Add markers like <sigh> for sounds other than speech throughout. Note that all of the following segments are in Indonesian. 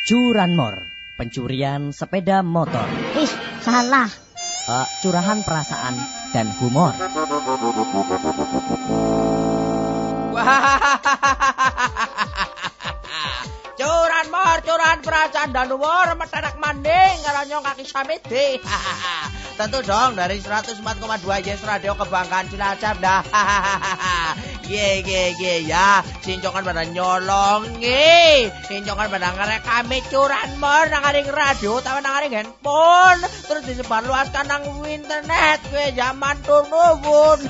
Curanmor, pencurian sepeda motor. Ih, salah. Uh, curahan perasaan dan humor. <laughs> Curanmor, curahan perasaan dan humor, meterak manding, ngaranyong kaki samiti. <laughs> Tentu dong dari 104,2 Yes Radio Kebanggaan Cilacap dah. <laughs> Ye ye ye ya, sincongan pada nyolongi, sincongan pada ngerekami curanmor nang radio tapi nang aring handphone, terus disebar luaskan nang internet gue zaman turun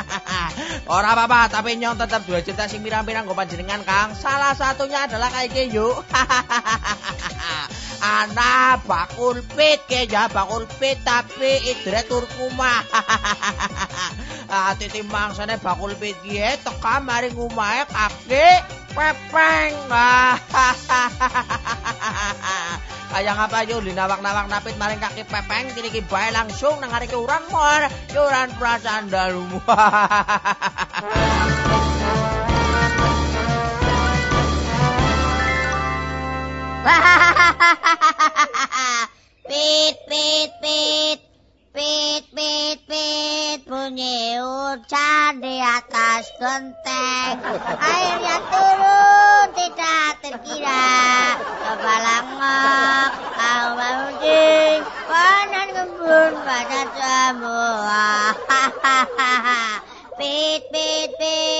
<laughs> Ora apa-apa, tapi nyong tetap dua cerita sing pirang-pirang gue panjenengan Kang. Salah satunya adalah kayak yuk. <laughs> Ana bakul pit ya bakul pit tapi idre turkuma. <laughs> ah titi mangsane bakul pit ye teka mari ngumahe kaki pepeng. <laughs> Kayak apa yo linawak-nawak napit maring kaki pepeng kini ki langsung nang hari urang mor yuran perasaan dalu. <laughs> <laughs> pit, pit, pit. Pit, pit, pit. Bunyi hujan di atas genteng. Airnya turun tidak terkira. Kepala ngok, kau mancing. Panan kebun pada semua. Pit, pit, pit.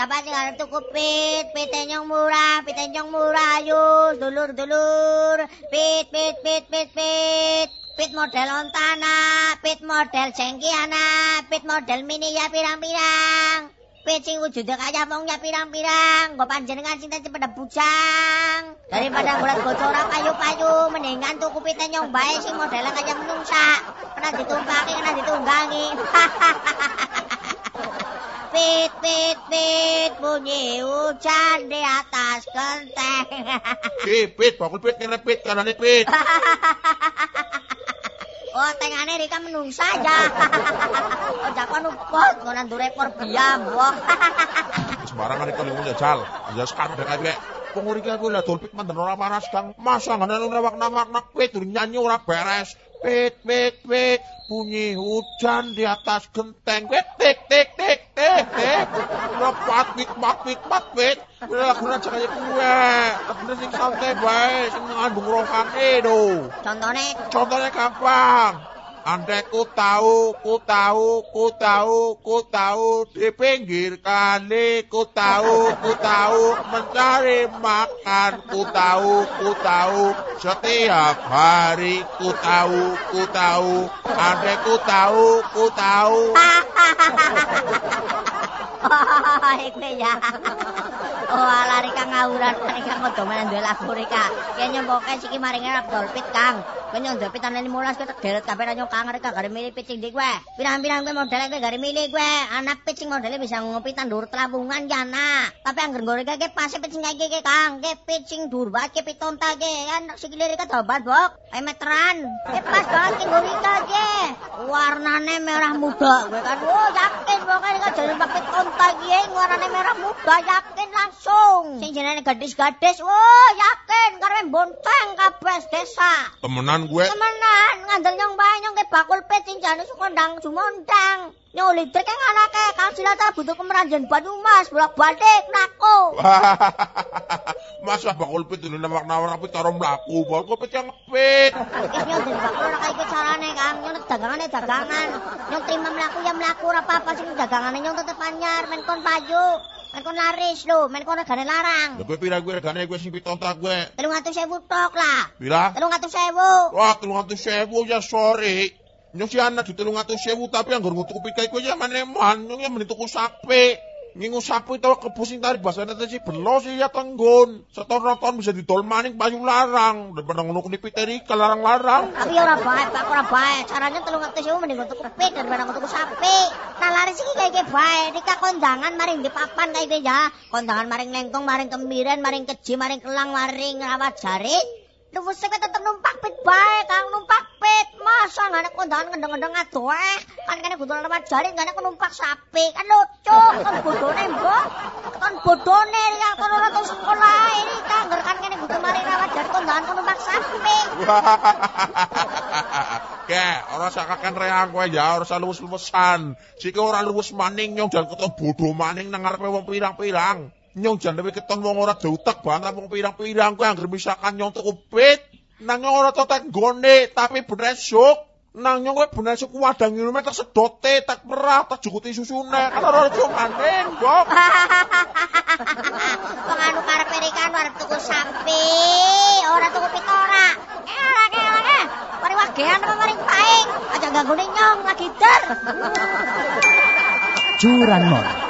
Sahabat tinggal tuku pit, pit yang murah, pit yang murah, yuk, dulur, dulur. Pit, pit, pit, pit, pit. Pit model ontana, pit model jengkiana, pit model mini ya pirang-pirang. Pit sing wujudnya kaya mong ya pirang-pirang. Gue panjenengan cinta cepet bujang. Daripada bulat gocoran payu-payu, mendingan tuku pit yang baik sing modelnya kaya menungsa. Kena ditumpaki, kena ditunggangi. <laughs> Pit, pit, pit, bunyi hujan di atas genteng. Pit, pit, bakul pit, ngene pit, kanane pit. Oh, tengane Rika menung saja. Oh, jakon upot, ngonan durekor biam, wah. Sembarangan iku lho jajal. Ya sekarang dek ae. Penguri ki aku lah dolpit manten ora panas Kang. Masa ngene nawak-nawak nak pit nyanyi ora beres. Pit, pit, pit, bunyi hujan di atas genteng. Pit, tik, tik, tik, tik, tik. Lepat, pit, mat, pit, mat, pit. Udah aku aja kayak gue. Tapi sing santai bae, sing ngandung rohane do. Contohnya, Contohnya gampang. Andai ku tahu, ku tahu, ku tahu, ku tahu di pinggir kali, ku tahu, ku tahu mencari makan, ku tahu, ku tahu setiap hari, ku tahu, ku tahu, andai ku tahu, ku tahu. Oh, iku ya. Oh, ala Rika ngawuran, Rika ngodoman duwe lagu Rika. Ya nyempoke siki maring rap dolpit, Kang. Kowe nyong dolpit ana 15 kowe tegeret kabeh ra nyong Kang Rika gare milih pitching dik kowe. Pirang-pirang kowe modele kowe gare milih kowe. Anak pitching modele bisa ngopi tandur telabungan ya, nak. Tapi nggo Rika ke pas pitching iki ke Kang. Ke pitching dur banget ke pitonta ke. Kan sikile Rika dobat, Bok. Kayak meteran. Ke pas banget nggo Rika ke. Warnane merah muda kowe kan. Oh, yakin pokoknya Rika jadi pakai tonta ki warnane merah muda yakin langsung. Sing jenenge gadis-gadis, wah yakin karena bonteng kabeh desa. Temenan gue, Temenan ngandel nyong bae nyong ke bakul pet sing jane sukondang jumondang. Nyong listrik yang anake kang silata butuh kemeranjen Banyumas bolak-balik naku. <laughs> Masa bakul pit dulu nawak-nawak tapi karo mlaku, bakul pit yang ngepit. Nyong den bakul ora kaya carane Kang. Nyong dagangane dagangan. Nyong terima mlaku ya mlaku ora apa-apa sing dagangane nyong tetep anyar men kon payu. Men kon laris lho, men kon regane larang. Lah gue pira gue regane gue sing pitontak gue. 300.000 tok lah. Pira? 300.000. Wah, telung atus sewu ya sorry. Nyong si anak di telung atus sewu tapi yang ngutuk pikai gue ya maneman. Nyong ya menituku sapi. Ngingu sapi tau kebusing tarik bahasanya tadi belo sih ya tenggon. Setor ton bisa didol maning payu larang. Daripada ngono kuni piteri ke larang-larang. Tapi ya ora bae, Pak, ora bae. Caranya 300.000 mending untuk kepik daripada untuk sapi. Nah laris iki kayak ge bae. Dika kondangan maring di papan kayak ya. Kondangan maring lengkong, maring kemiren, maring keji, maring kelang, maring rawat jari. Lu mesti tetep numpak pit bae, Kang numpak pit. Masa ada kondangan ngendeng-ngendeng adoe. Kan kene kudu rawat jari, ada numpak sapi. Kan lucu, kan bodone mbok. Kan bodone ya kan ora tau sekolah ini kan kan kene kudu maring rawat jari kondangan Ke, <laughs> ora sakaken reang kowe ya, ora luwes-luwesan. Siki ora luwes maning nyong jan keton bodho maning nang ngarepe wong pirang-pirang. Nyong jan luwih keton wong ora utek banget wong pirang-pirang kowe anggere misalkan nyong tuku pit, nang nyong ora totek gone, tapi bener sok. Nang nyong kowe bener sok wadang ngene tak sedote, tak perah, tak jukuti susune. Kan ora ojo maning, Bok. <laughs> Wong anu karepe rikan arep tuku sapi, ora tuku pitora. Elah elah eh. Mari wagean apa mari paing. Aja ganggu nyong lagi der. Curanmor,